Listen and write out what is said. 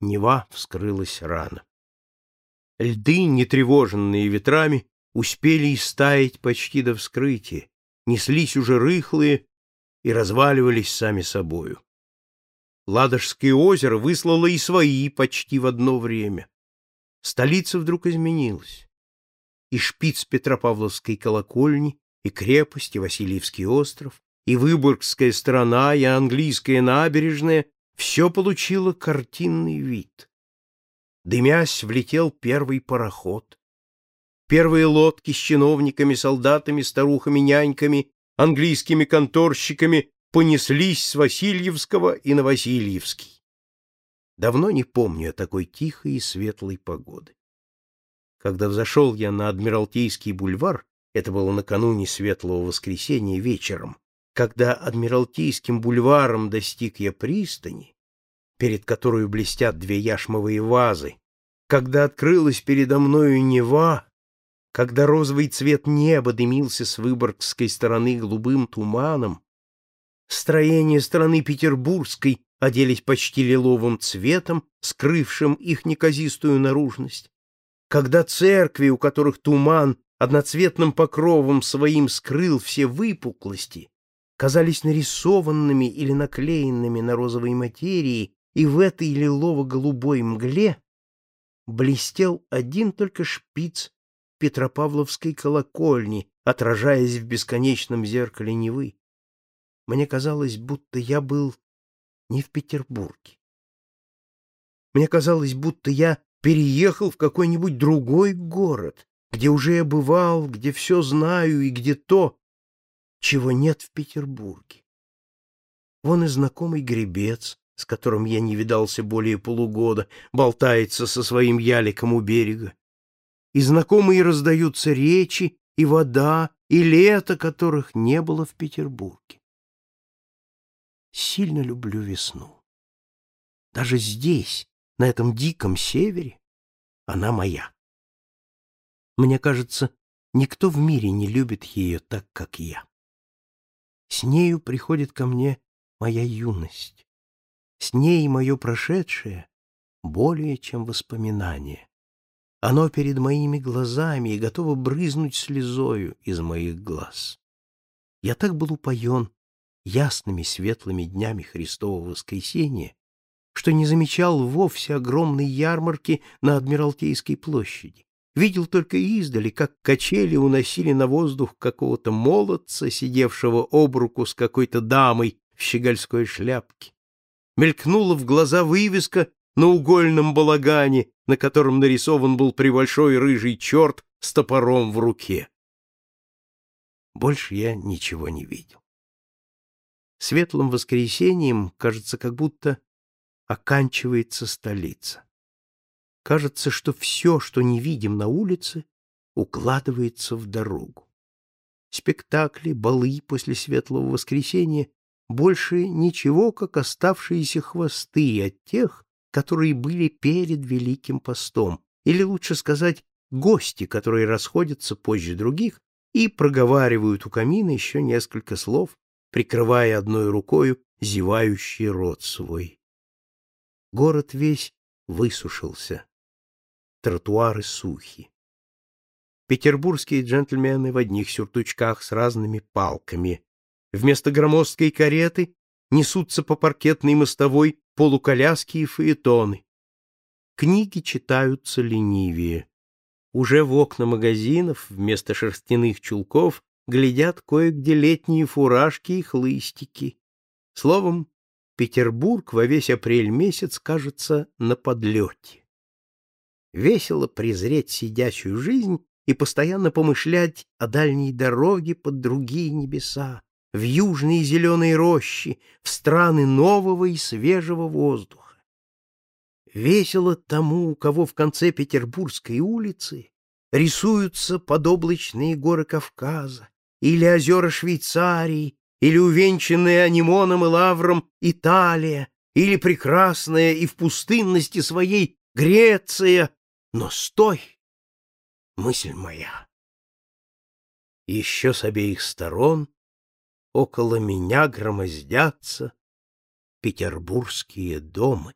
Нева вскрылась рано. Льды, не тревоженные ветрами, успели истаять почти до вскрытия, неслись уже рыхлые и разваливались сами собою. Ладожское озеро выслало и свои почти в одно время. Столица вдруг изменилась. И шпиц Петропавловской колокольни, и крепость, и Васильевский остров, и Выборгская страна, и английская набережная — все получило картинный вид. Дымясь, влетел первый пароход. Первые лодки с чиновниками, солдатами, старухами, няньками, английскими конторщиками понеслись с Васильевского и на Васильевский. Давно не помню такой тихой и светлой погоды. Когда взошел я на Адмиралтейский бульвар, это было накануне Светлого Воскресенья вечером, когда Адмиралтейским бульваром достиг я пристани, перед которой блестят две яшмовые вазы, когда открылась передо мною Нева, когда розовый цвет неба дымился с выборгской стороны голубым туманом, строения страны петербургской оделись почти лиловым цветом, скрывшим их неказистую наружность, когда церкви, у которых туман одноцветным покровом своим скрыл все выпуклости, казались нарисованными или наклеенными на розовой материи, и в этой лилово-голубой мгле блестел один только шпиц Петропавловской колокольни, отражаясь в бесконечном зеркале Невы. Мне казалось, будто я был не в Петербурге. Мне казалось, будто я переехал в какой-нибудь другой город, где уже я бывал, где все знаю и где то, чего нет в Петербурге. Вон и знакомый гребец, с которым я не видался более полугода, болтается со своим яликом у берега и знакомые раздаются речи, и вода, и лето, которых не было в Петербурге. Сильно люблю весну. Даже здесь, на этом диком севере, она моя. Мне кажется, никто в мире не любит ее так, как я. С нею приходит ко мне моя юность. С ней мое прошедшее более, чем воспоминание. Оно перед моими глазами и готово брызнуть слезою из моих глаз. Я так был упоен ясными светлыми днями Христового воскресения, что не замечал вовсе огромной ярмарки на Адмиралтейской площади. Видел только издали, как качели уносили на воздух какого-то молодца, сидевшего об руку с какой-то дамой в щегольской шляпке. Мелькнула в глаза вывеска на угольном балагане, на котором нарисован был прибольшой рыжий черт с топором в руке. Больше я ничего не видел. Светлым воскресеньем, кажется, как будто оканчивается столица. Кажется, что все, что не видим на улице, укладывается в дорогу. Спектакли, балы после Светлого воскресенья больше ничего, как оставшиеся хвосты от тех, которые были перед Великим постом, или лучше сказать, гости, которые расходятся позже других и проговаривают у камина еще несколько слов, прикрывая одной рукою зевающий рот свой. Город весь высушился, тротуары сухи. Петербургские джентльмены в одних сюртучках с разными палками. Вместо громоздкой кареты несутся по паркетной мостовой полуколяски и фаэтоны. Книги читаются ленивее. Уже в окна магазинов вместо шерстяных чулков глядят кое-где летние фуражки и хлыстики. Словом, Петербург во весь апрель месяц кажется на подлете. Весело презреть сидящую жизнь и постоянно помышлять о дальней дороге под другие небеса, в южные зеленые рощи, в страны нового и свежего воздуха. Весело тому, у кого в конце Петербургской улицы рисуются подоблачные горы Кавказа, или озера Швейцарии, или увенчанные анимоном и лавром Италия, или прекрасная и в пустынности своей Греция. Но стой, мысль моя! Еще с обеих сторон около меня громоздятся петербургские дома.